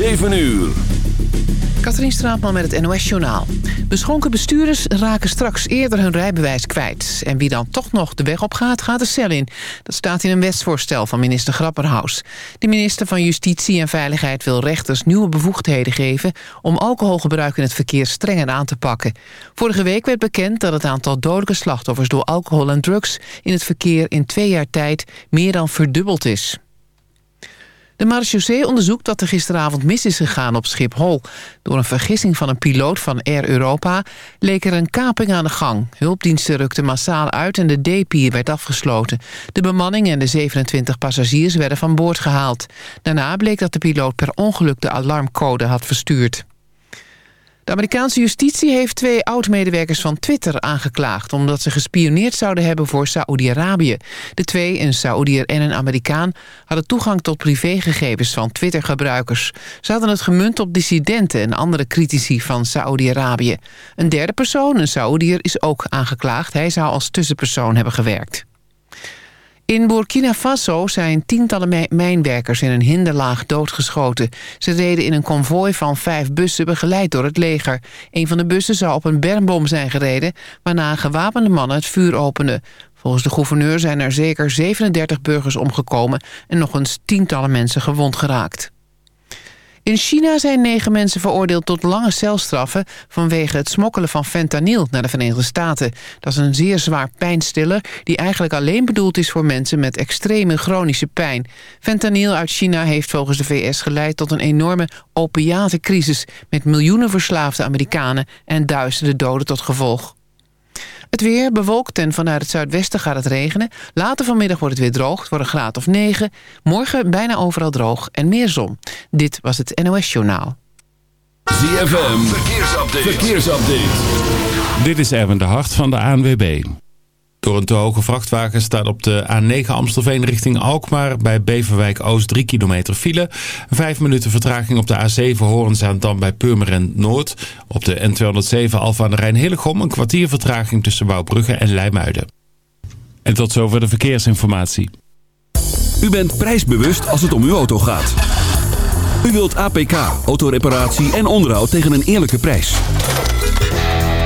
7 uur. Katrien Straatman met het NOS-journaal. Beschonken bestuurders raken straks eerder hun rijbewijs kwijt. En wie dan toch nog de weg op gaat, gaat de cel in. Dat staat in een wetsvoorstel van minister Grapperhaus. De minister van Justitie en Veiligheid wil rechters nieuwe bevoegdheden geven... om alcoholgebruik in het verkeer strenger aan te pakken. Vorige week werd bekend dat het aantal dodelijke slachtoffers... door alcohol en drugs in het verkeer in twee jaar tijd meer dan verdubbeld is. De marechaussee onderzoekt dat er gisteravond mis is gegaan op Schiphol. Door een vergissing van een piloot van Air Europa leek er een kaping aan de gang. Hulpdiensten rukten massaal uit en de D-pier werd afgesloten. De bemanning en de 27 passagiers werden van boord gehaald. Daarna bleek dat de piloot per ongeluk de alarmcode had verstuurd. De Amerikaanse justitie heeft twee oud-medewerkers van Twitter aangeklaagd... omdat ze gespioneerd zouden hebben voor Saoedi-Arabië. De twee, een Saoediër en een Amerikaan... hadden toegang tot privégegevens van Twitter-gebruikers. Ze hadden het gemunt op dissidenten en andere critici van Saoedi-Arabië. Een derde persoon, een Saoediër, is ook aangeklaagd. Hij zou als tussenpersoon hebben gewerkt. In Burkina Faso zijn tientallen mijnwerkers in een hinderlaag doodgeschoten. Ze reden in een konvooi van vijf bussen begeleid door het leger. Een van de bussen zou op een bermbom zijn gereden... waarna gewapende mannen het vuur openden. Volgens de gouverneur zijn er zeker 37 burgers omgekomen... en nog eens tientallen mensen gewond geraakt. In China zijn negen mensen veroordeeld tot lange celstraffen... vanwege het smokkelen van fentanyl naar de Verenigde Staten. Dat is een zeer zwaar pijnstiller... die eigenlijk alleen bedoeld is voor mensen met extreme chronische pijn. Fentanyl uit China heeft volgens de VS geleid tot een enorme opiatencrisis... met miljoenen verslaafde Amerikanen en duizenden doden tot gevolg. Het weer bewolkt en vanuit het zuidwesten gaat het regenen. Later vanmiddag wordt het weer droog. Het wordt een graad of 9. Morgen bijna overal droog en meer zon. Dit was het NOS Journaal. ZFM, verkeersupdate. verkeersupdate. Dit is Erwin de Hart van de ANWB. Door een te hoge vrachtwagen staat op de A9 Amstelveen richting Alkmaar... bij Beverwijk Oost 3 kilometer file. Vijf minuten vertraging op de A7 Horenzaandam bij Purmerend Noord. Op de N207 Alfa aan de Rijn Hillegom... een kwartier vertraging tussen Wouwbrugge en Leimuiden. En tot zover de verkeersinformatie. U bent prijsbewust als het om uw auto gaat. U wilt APK, autoreparatie en onderhoud tegen een eerlijke prijs.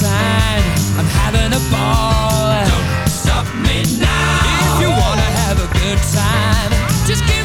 sign. I'm having a ball. Don't stop me now. If you wanna have a good time, just keep.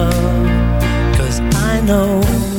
Love. Cause I know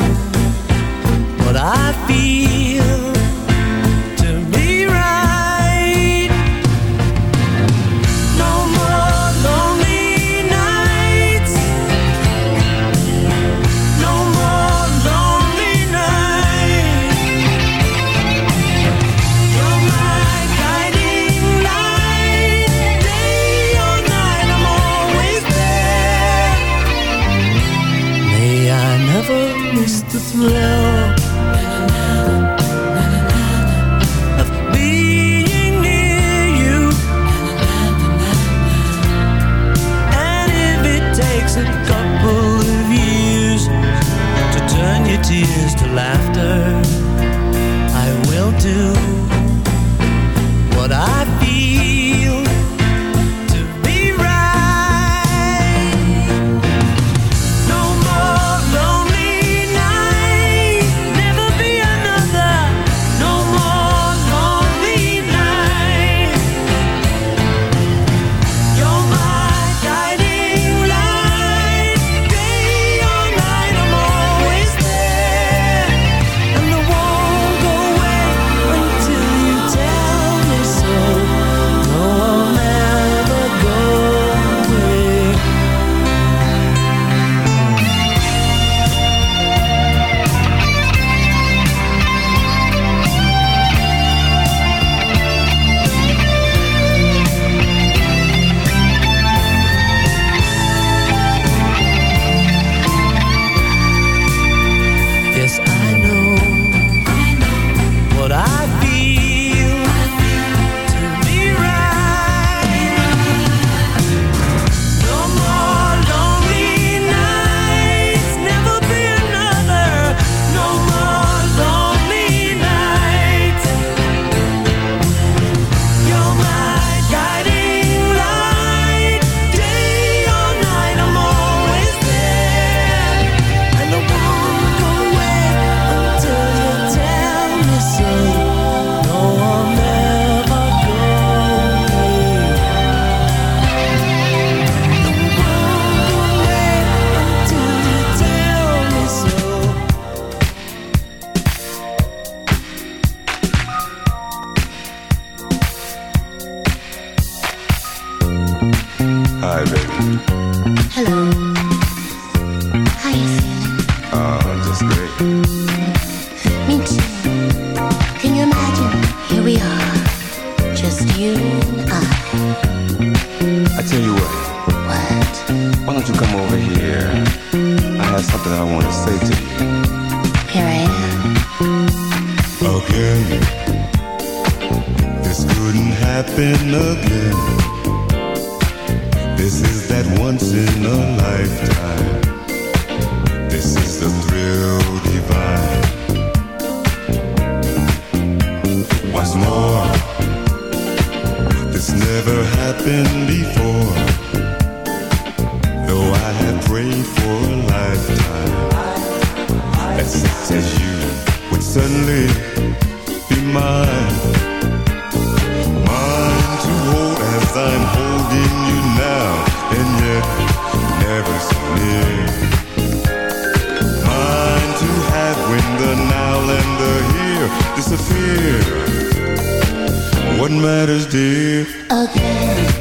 matters, dear? Again.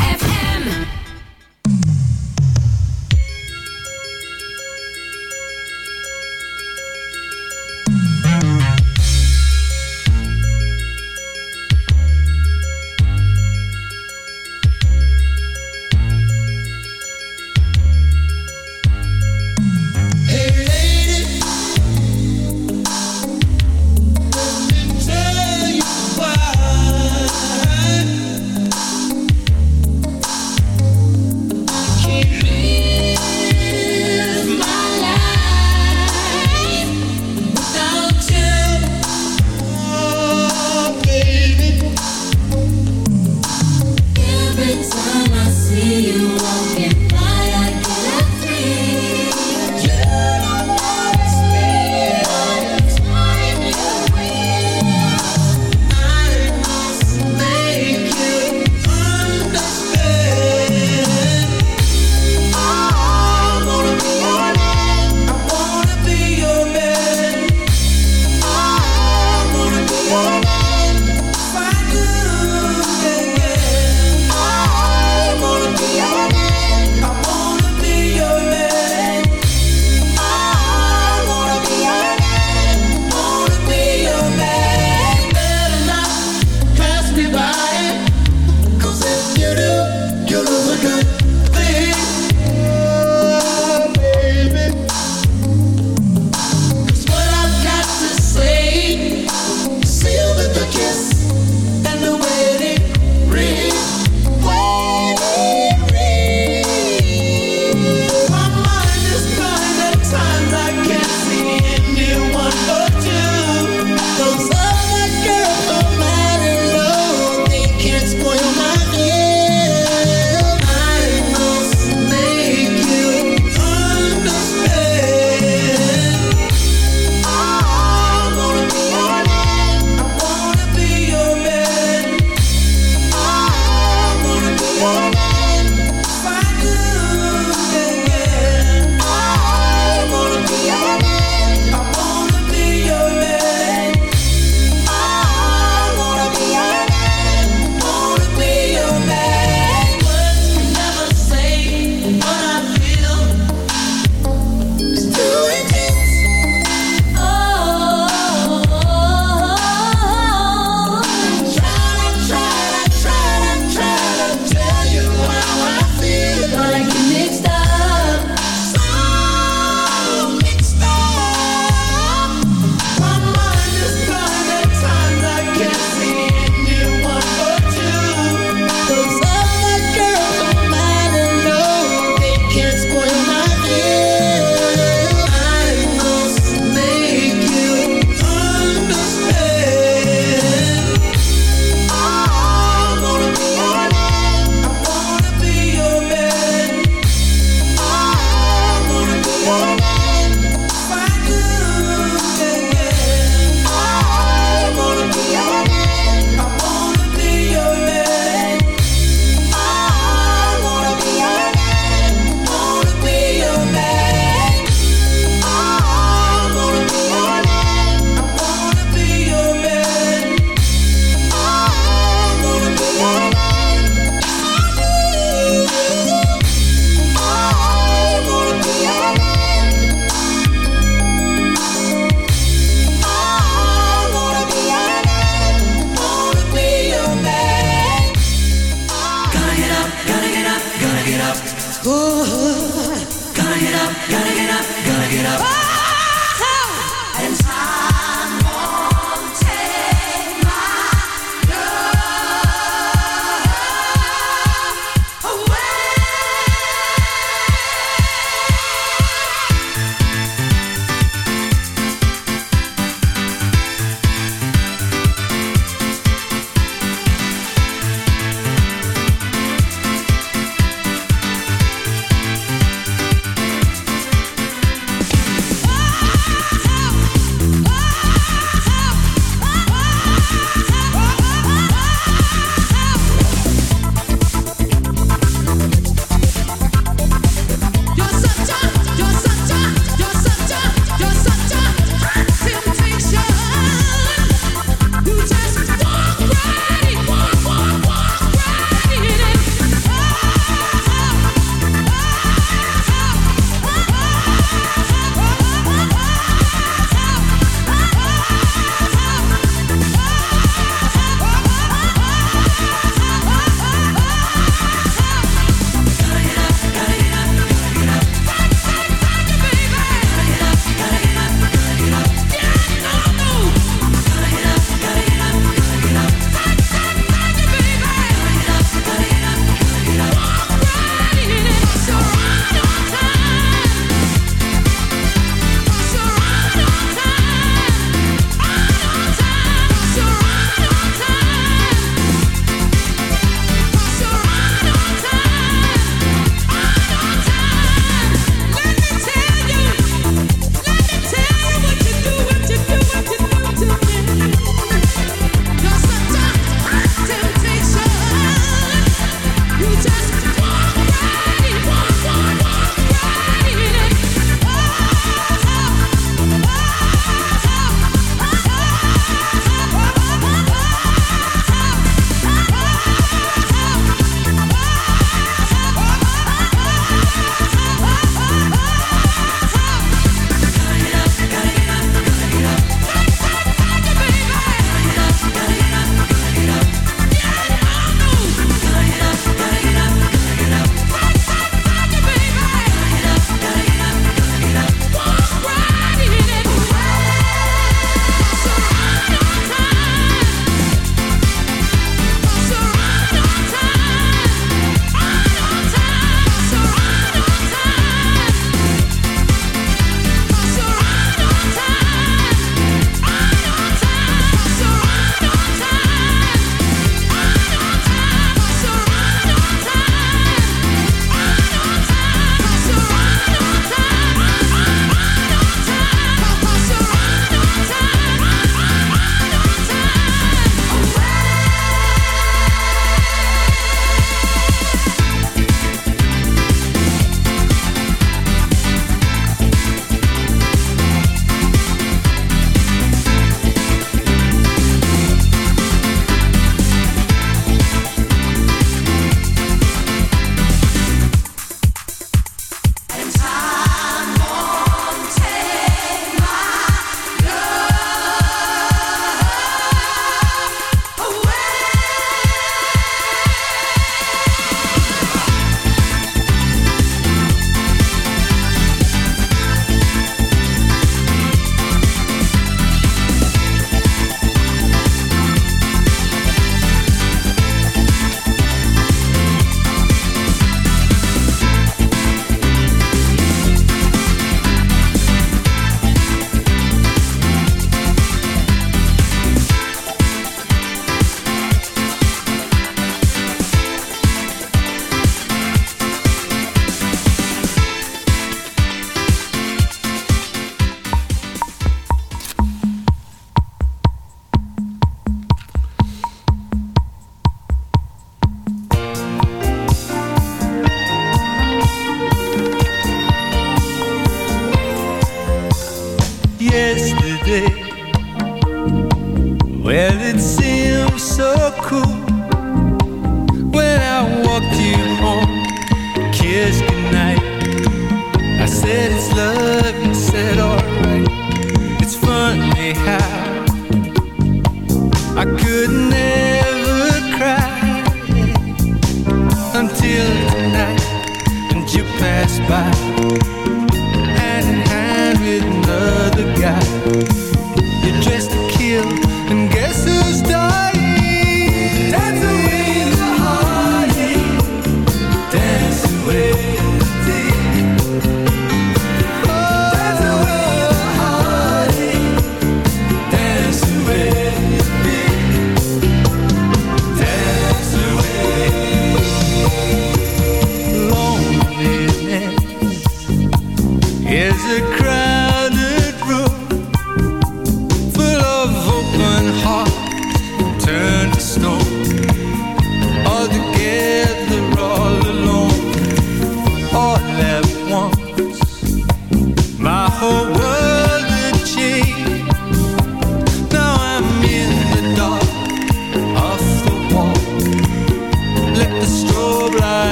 whole world.